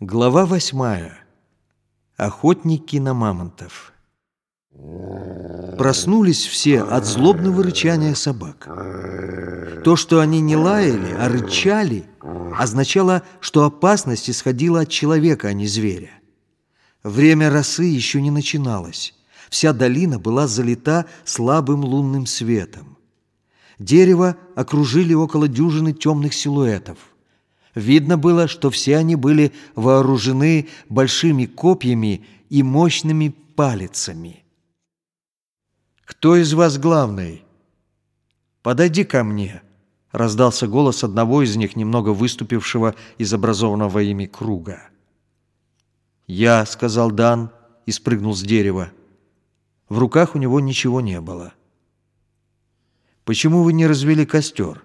Глава восьмая. Охотники на мамонтов. Проснулись все от злобного рычания собак. То, что они не лаяли, а рычали, означало, что опасность исходила от человека, а не зверя. Время росы еще не начиналось. Вся долина была залита слабым лунным светом. Дерево окружили около дюжины темных силуэтов. Видно было, что все они были вооружены большими копьями и мощными палицами. «Кто из вас главный?» «Подойди ко мне», — раздался голос одного из них, немного выступившего из образованного ими круга. «Я», — сказал Дан и спрыгнул с дерева. В руках у него ничего не было. «Почему вы не развели костер?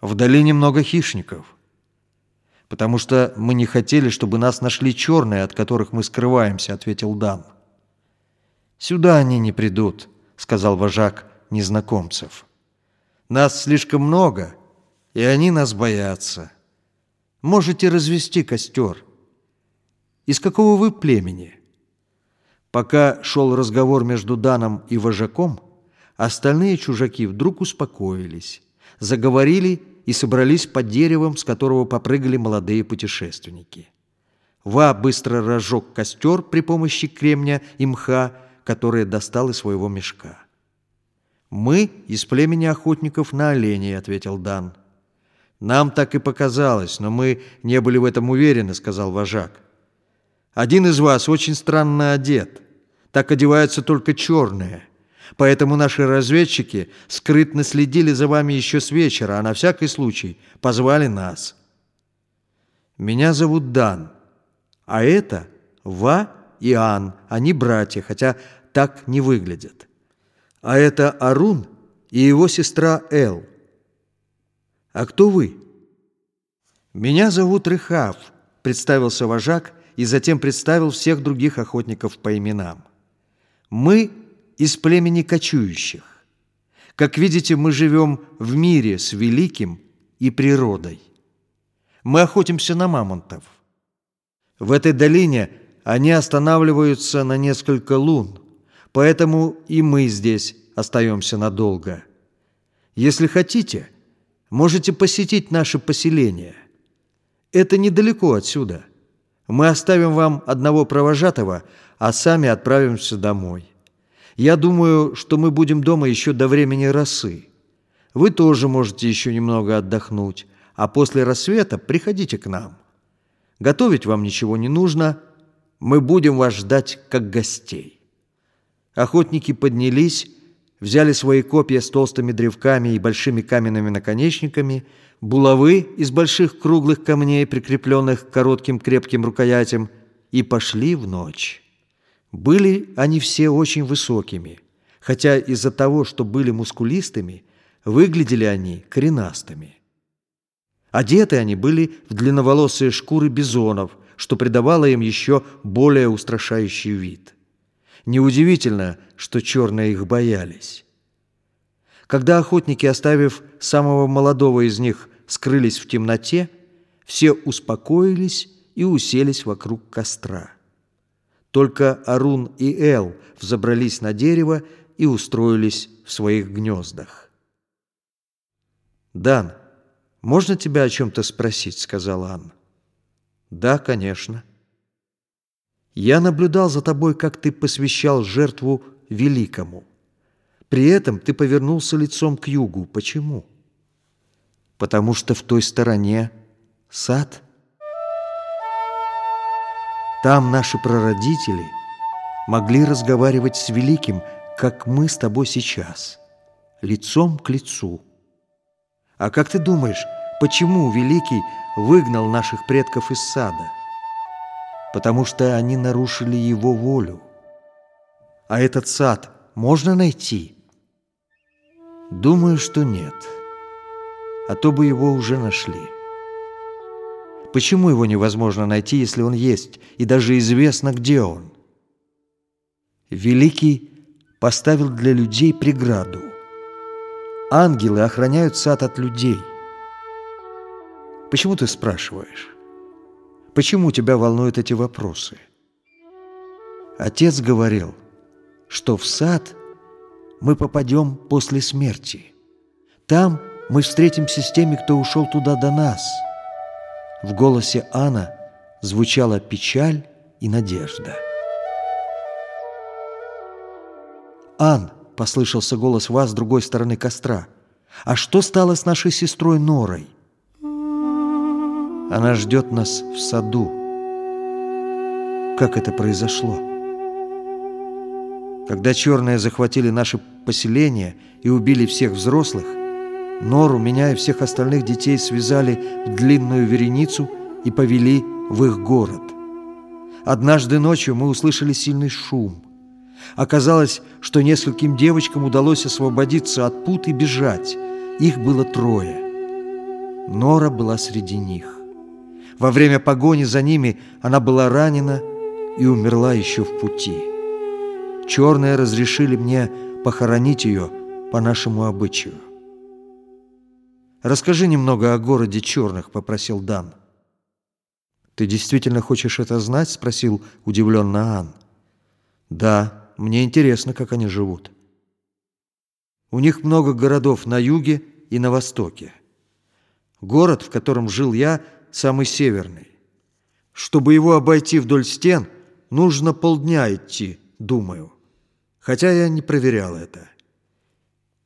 В долине много хищников» потому что мы не хотели, чтобы нас нашли черные, от которых мы скрываемся», — ответил Дан. «Сюда они не придут», — сказал вожак незнакомцев. «Нас слишком много, и они нас боятся. Можете развести костер. Из какого вы племени?» Пока шел разговор между Даном и вожаком, остальные чужаки вдруг успокоились, заговорили и собрались под деревом, с которого попрыгали молодые путешественники. Ва быстро разжег костер при помощи кремня и мха, который достал из своего мешка. «Мы из племени охотников на оленей», — ответил Дан. «Нам так и показалось, но мы не были в этом уверены», — сказал вожак. «Один из вас очень странно одет. Так одеваются только черные». Поэтому наши разведчики скрытно следили за вами еще с вечера, а на всякий случай позвали нас. Меня зовут Дан, а это Ва и Ан, они братья, хотя так не выглядят. А это Арун и его сестра Эл. А кто вы? Меня зовут Рыхав, представился вожак и затем представил всех других охотников по именам. Мы из племени кочующих. Как видите, мы живем в мире с великим и природой. Мы охотимся на мамонтов. В этой долине они останавливаются на несколько лун, поэтому и мы здесь остаемся надолго. Если хотите, можете посетить наше поселение. Это недалеко отсюда. Мы оставим вам одного провожатого, а сами отправимся домой. Я думаю, что мы будем дома еще до времени росы. Вы тоже можете еще немного отдохнуть, а после рассвета приходите к нам. Готовить вам ничего не нужно, мы будем вас ждать как гостей». Охотники поднялись, взяли свои копья с толстыми древками и большими каменными наконечниками, булавы из больших круглых камней, прикрепленных коротким крепким рукоятям, и пошли в ночь. Были они все очень высокими, хотя из-за того, что были мускулистыми, выглядели они коренастыми. Одеты они были в длинноволосые шкуры бизонов, что придавало им еще более устрашающий вид. Неудивительно, что черные их боялись. Когда охотники, оставив самого молодого из них, скрылись в темноте, все успокоились и уселись вокруг костра. Только Арун и Эл взобрались на дерево и устроились в своих гнездах. «Дан, можно тебя о чем-то спросить?» — сказала Анна. «Да, конечно». «Я наблюдал за тобой, как ты посвящал жертву великому. При этом ты повернулся лицом к югу. Почему?» «Потому что в той стороне сад». Там наши прародители могли разговаривать с Великим, как мы с тобой сейчас, лицом к лицу. А как ты думаешь, почему Великий выгнал наших предков из сада? Потому что они нарушили его волю. А этот сад можно найти? Думаю, что нет. А то бы его уже нашли. Почему его невозможно найти, если он есть, и даже известно, где он? Великий поставил для людей преграду. Ангелы охраняют сад от людей. Почему ты спрашиваешь? Почему тебя волнуют эти вопросы? Отец говорил, что в сад мы попадем после смерти. Там мы встретимся с теми, кто ушел туда до нас. В голосе Анна звучала печаль и надежда. «Ан!» — послышался голос вас с другой стороны костра. «А что стало с нашей сестрой Норой?» «Она ждет нас в саду». Как это произошло? Когда черные захватили наше поселение и убили всех взрослых, Нору, меня и всех остальных детей связали в длинную вереницу и повели в их город. Однажды ночью мы услышали сильный шум. Оказалось, что нескольким девочкам удалось освободиться от пут и бежать. Их было трое. Нора была среди них. Во время погони за ними она была ранена и умерла еще в пути. Черные разрешили мне похоронить ее по нашему обычаю. «Расскажи немного о городе черных», — попросил Дан. «Ты действительно хочешь это знать?» — спросил удивленно Ан. «Да, мне интересно, как они живут». У них много городов на юге и на востоке. Город, в котором жил я, самый северный. Чтобы его обойти вдоль стен, нужно полдня идти, думаю. Хотя я не проверял это.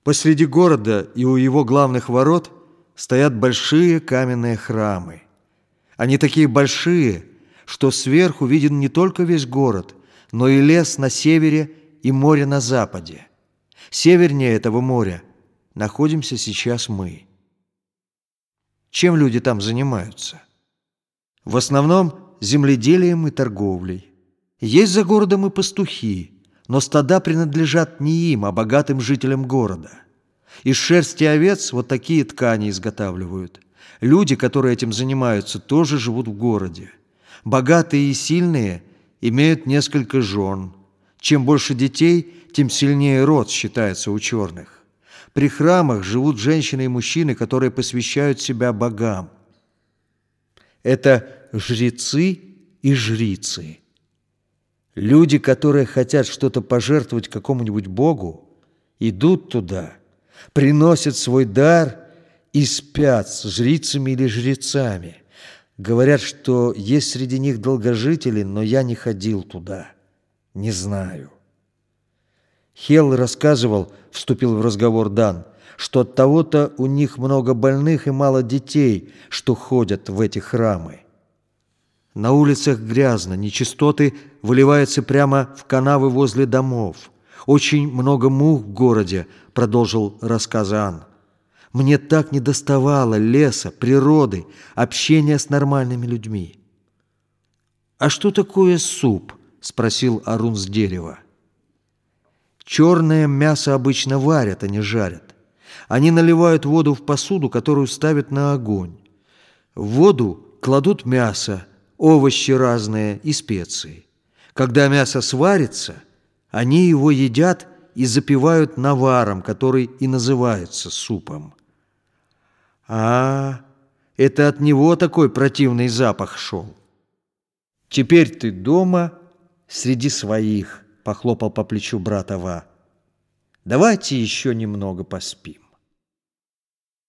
Посреди города и у его главных ворот стоят большие каменные храмы. Они такие большие, что сверху виден не только весь город, но и лес на севере и море на западе. Севернее этого моря находимся сейчас мы. Чем люди там занимаются? В основном земледелием и торговлей. Есть за городом и пастухи, но стада принадлежат не им, а богатым жителям города – из шерсти овец вот такие ткани изготавливают. Люди, которые этим занимаются, тоже живут в городе. Богатые и сильные имеют несколько жен. Чем больше детей, тем сильнее род считается у черных. При храмах живут женщины и мужчины, которые посвящают себя богам. Это жрецы и жрицы. Люди, которые хотят что-то пожертвовать какому-нибудь богу, идут туда – приносят свой дар и спят с жрицами или жрецами. Говорят, что есть среди них долгожители, но я не ходил туда. Не знаю. Хелл рассказывал, вступил в разговор Дан, что от того-то у них много больных и мало детей, что ходят в эти храмы. На улицах грязно, нечистоты выливаются прямо в канавы возле домов. Очень много мух в городе, продолжил рассказ Ан. Мне так недоставало леса, природы, общения с нормальными людьми. «А что такое суп?» – спросил Арун с дерева. Черное мясо обычно варят, а не жарят. Они наливают воду в посуду, которую ставят на огонь. В воду кладут мясо, овощи разные и специи. Когда мясо сварится – они его едят и запивают наваром, который и называется супом. А, это от него такой противный запах шел. Теперь ты дома среди своих, похлопал по плечу брата Ва. Давайте еще немного поспим.